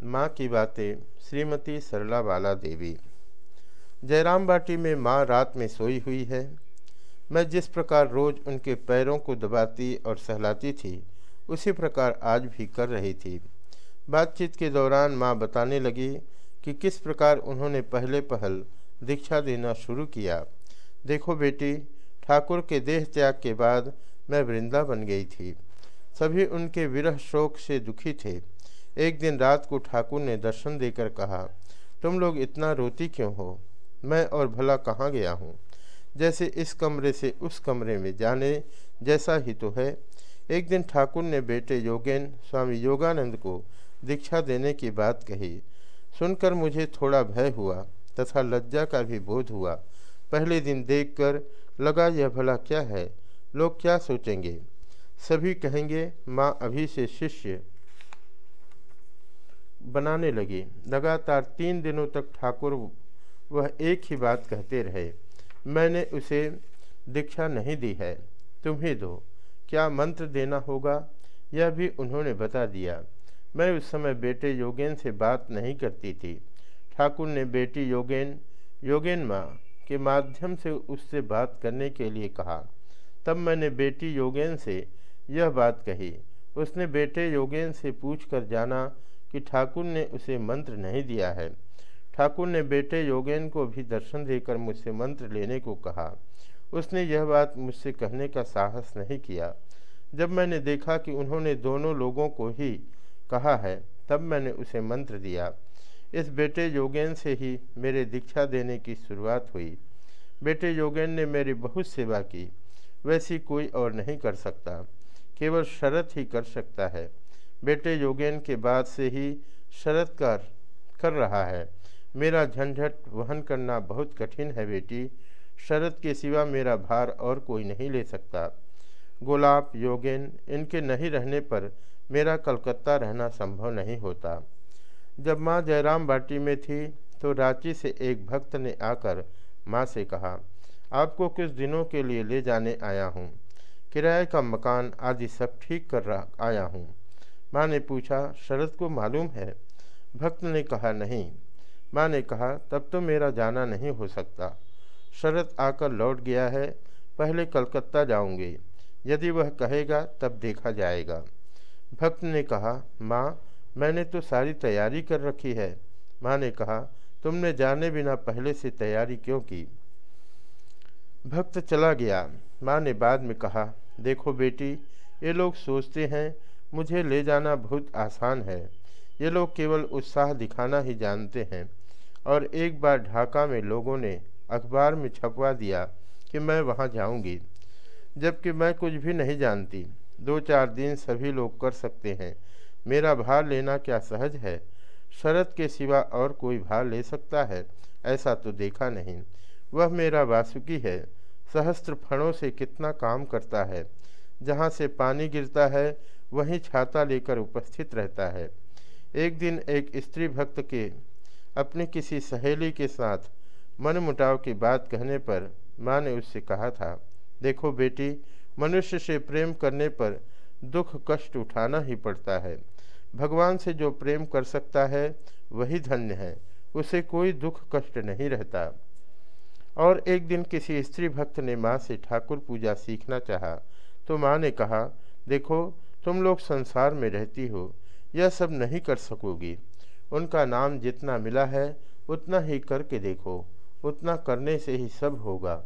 माँ की बातें, श्रीमती सरला बाला देवी जयराम बाटी में माँ रात में सोई हुई है। मैं जिस प्रकार रोज़ उनके पैरों को दबाती और सहलाती थी, उसी प्रकार आज भी कर रही थी। बातचीत के दौरान माँ बताने लगी कि किस प्रकार उन्होंने पहले पहल दीक्षा देना शुरू किया। देखो बेटी, ठाकुर के देह त्याग के बाद मैं वृंदा बन गई थी। सभी उनके विरह शोक से दुखी थे। एक दिन रात को ठाकुर ने दर्शन देकर कहा, तुम लोग इतना रोती क्यों हो? मैं और भला कहाँ गया हूँ? जैसे इस कमरे से उस कमरे में जाने जैसा ही तो है। एक दिन ठाकुर ने बेटे योगेन, स्वामी योगानंद को दीक्षा देने की बात कही। सुनकर मुझे थोड़ा भय हुआ तथा लज्जा का भी बोध हुआ। पहले दिन देखकर लगा, यह भला क्या है? लोग क्या सोचेंगे? सभी कहेंगे, माँ अभी से शिष्य बनाने लगी। लगातार तीन दिनों तक ठाकुर वह एक ही बात कहते रहे, मैंने उसे दीक्षा नहीं दी है तुम ही दो। क्या मंत्र देना होगा? यह भी उन्होंने बता दिया। मैं उस समय बेटे योगेन से बात नहीं करती थी। ठाकुर ने बेटी योगेन योगेन माँ के माध्यम से उससे बात करने के लिए कहा। तब मैंने बेटी योगेन से यह बात कही। उसने बेटे योगेन से पूछ कर जाना कि ठाकुर ने उसे मंत्र नहीं दिया है। ठाकुर ने बेटे योगेन को भी दर्शन देकर मुझसे मंत्र लेने को कहा। उसने यह बात मुझसे कहने का साहस नहीं किया। जब मैंने देखा कि उन्होंने दोनों लोगों को ही कहा है, तब मैंने उसे मंत्र दिया। इस बेटे योगेन से ही मेरे दीक्षा देने की शुरुआत हुई। बेटे योगेन ने मेरी बहुत सेवा की, वैसी कोई और नहीं कर सकता। केवल शरत ही कर सकता है। बेटे योगेन के बाद से ही शरत कर कर रहा है। मेरा झंझट वहन करना बहुत कठिन है बेटी। शरत के सिवा मेरा भार और कोई नहीं ले सकता। गोलाब, योगेन इनके नहीं रहने पर मेरा कलकत्ता रहना संभव नहीं होता। जब माँ जयराम बाटी में थी तो रांची से एक भक्त ने आकर माँ से कहा, आपको कुछ दिनों के लिए ले जाने आया हूँ? किराए का मकान आदि सब ठीक कर रहा, आया हूँ। माँ ने पूछा, शरद को मालूम है? भक्त ने कहा, नहीं। माँ ने कहा, तब तो मेरा जाना नहीं हो सकता। शरद आकर लौट गया है, पहले कलकत्ता जाऊँगी। यदि वह कहेगा, तब देखा जाएगा। भक्त ने कहा, माँ, मैंने तो सारी तैयारी कर रखी है। माँ ने कहा, तुमने जाने बिना पहले से तैयारी क्यों की? भक्त चला गया। माँ ने बाद में कहा, देखो बेटी, ये लोग सोचते हैं मुझे ले जाना बहुत आसान है। ये लोग केवल उत्साह दिखाना ही जानते हैं। और एक बार ढाका में लोगों ने अखबार में छपवा दिया कि मैं वहाँ जाऊँगी, जबकि मैं कुछ भी नहीं जानती। दो चार दिन सभी लोग कर सकते हैं। मेरा भार लेना क्या सहज है? शरत के सिवा और कोई भार ले सकता है? ऐसा तो देखा नहीं। वह मेरा वासुकी है। सहस्त्र फणों से कितना काम करता है। जहाँ से पानी गिरता है वहीं छाता लेकर उपस्थित रहता है। एक दिन एक स्त्री भक्त के अपनी किसी सहेली के साथ मन मुटाव की बात कहने पर माँ ने उससे कहा था, देखो बेटी, मनुष्य से प्रेम करने पर दुख कष्ट उठाना ही पड़ता है। भगवान से जो प्रेम कर सकता है, वही धन्य है, उसे कोई दुख कष्ट नहीं रहता। और एक दिन किसी स्त्री भक्त ने माँ से ठाकुर पूजा सीखना चाहा तो माँ ने कहा, देखो तुम लोग संसार में रहती हो, यह सब नहीं कर सकोगी। उनका नाम जितना मिला है, उतना ही करके देखो, उतना करने से ही सब होगा।